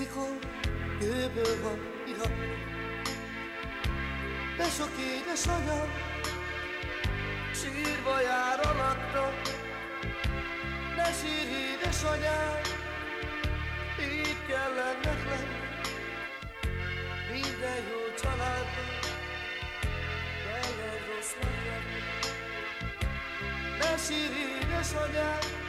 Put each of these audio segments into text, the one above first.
Házikon kőből van irat De sok édesanyám Sírva jár alatta Ne sírj édesanyám Így kell ennek lenni Minden jó családban Kell egy rossznak lenni Ne sírj édesanyám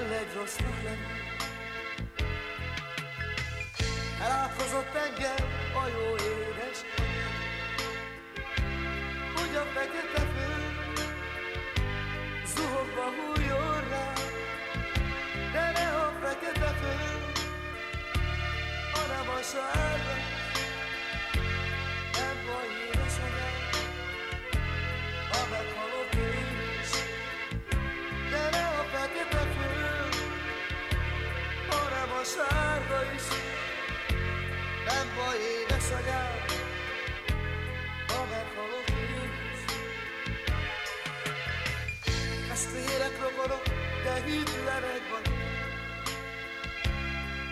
kell egy rossznak lenni. Elátkozott engem a jó édes hogy a fekete fő, zuhogva hújjon hitlenek vagy,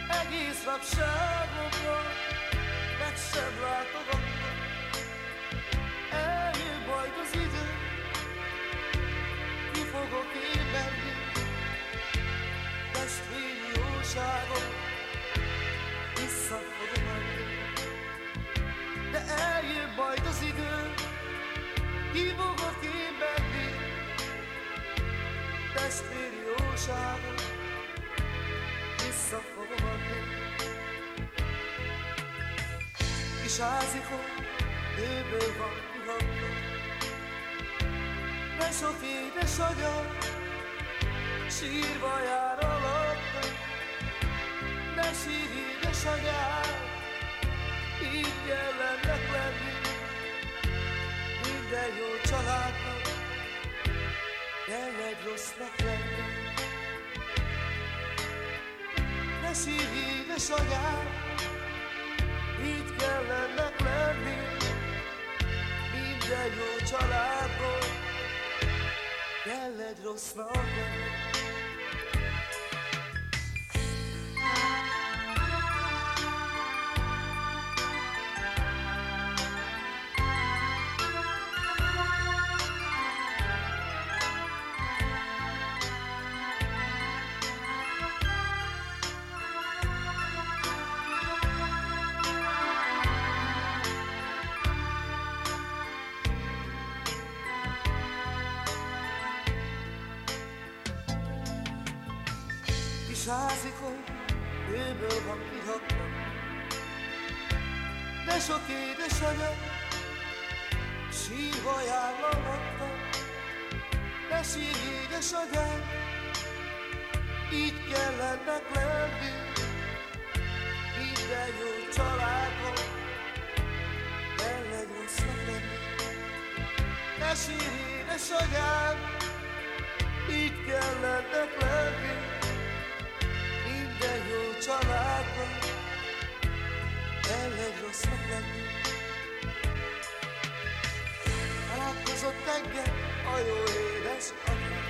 egész napságomban meg sem látogatnak. Eljön majd az idő, ki fogok én menni, testvéri jóságom, vissza fogom adni. De eljön majd az idő, ki fogok én menni, testvéri jóságom, vissza fogom adni. Kis házikon, nőből van kihatva, de sok édesanyja, sírva jár alatta, ne sírj édesanyám, így kell ennek lenni, minden jó családnak, egy rossznak lenni. Ne sírj édesanyám, így kell ennek lenni, minden jó családból, egy rossznak házikon kőből van kihatva, de sok édesanyja sírva jár alatta. Ne sírj édesanyám, így kell ennek lenni, minden jó családban kell egy rossznak lenni. Ne sírj édesanyám, így kell ennek lenni, családban. Egy rossznak lenni. Találkozott engem a jó édes anyám,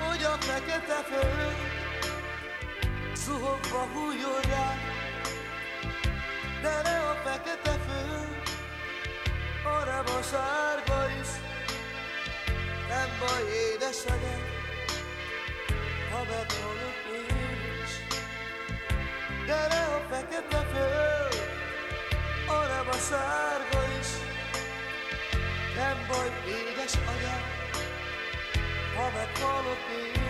hogy a fekete föld zuhogva hújjon rá, de ne a fekete föld, hanem a sárga is, nem baj édesanyám, ha meghalok hanem a sárga is. Nem baj, édes anyám, ha meghalok én